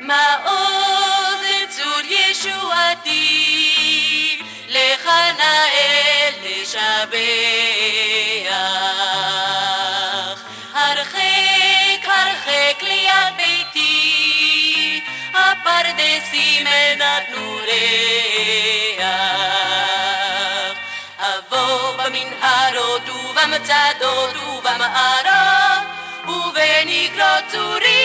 מעוז צור ישועתי, לך נאה לשבח. הרחק הרחק ליד ביתי, הפרדסים נתנו ריח. אבוא במנהרות ובמצדות ובמערות, ובנקרות צורים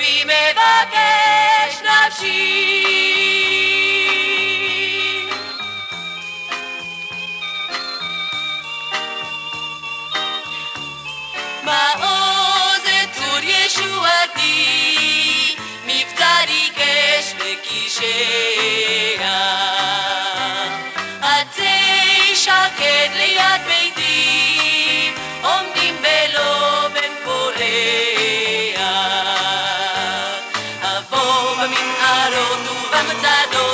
צופה בי מבקש נפשי. מעוז צור ישועתי, מבצרי גש וקישח. עצי שקד במנהל עוד ובחצדו